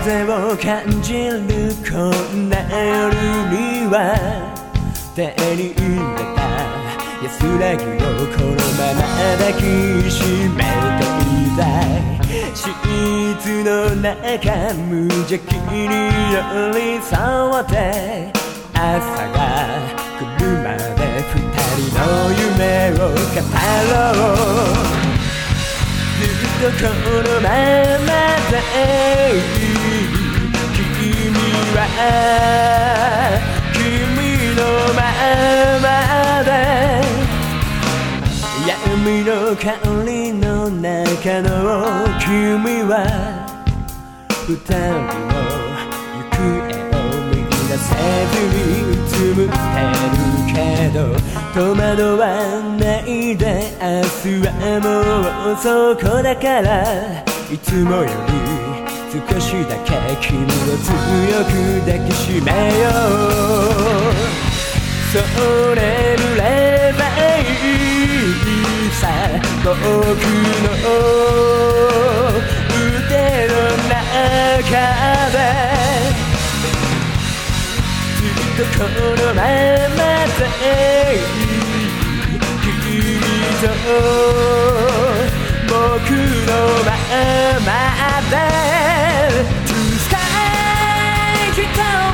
風を感じるこんな夜には手に入れた。安らぎをこのまま抱きしめていたいシーツの中無邪気に寄り添って朝が来るまで二人の夢を語ろうずっとこのままでの香りの中の君は二人の行方を見出せずにつむってるけど戸惑わないで明日はもうそこだからいつもより少しだけ君を強く抱きしめようの腕の中で。ずっとこのままで。君と僕のままで。To sky 瞳閉じ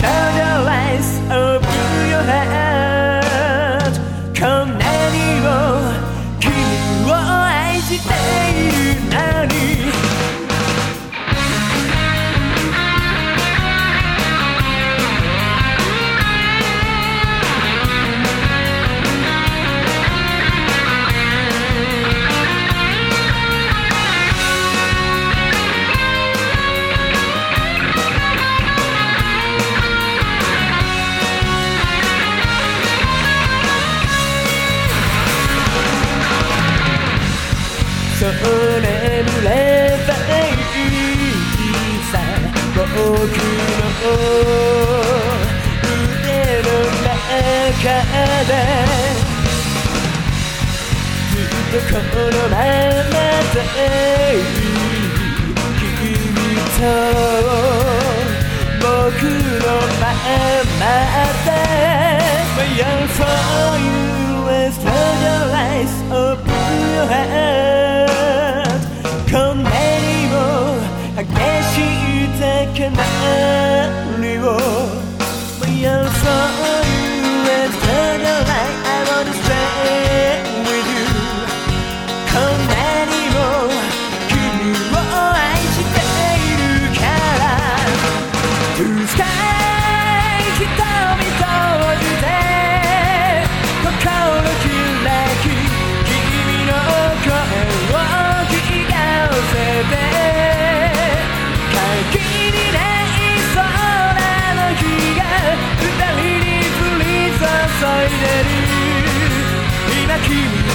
close your eyes open your heart これぶればいいさ僕の腕の中でずっとこのままで君と僕のままで Young for you let's close your eyes open your heart 激しい高鳴りを見争う君